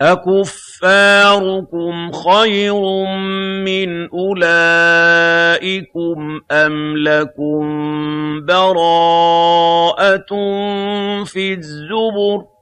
أَكُفَّارُكُمْ خَيْرٌ مِّنْ أُولَٰئِكُمْ أَمْ لَكُم بَرَاءَةٌ فِي الزُّبُرِ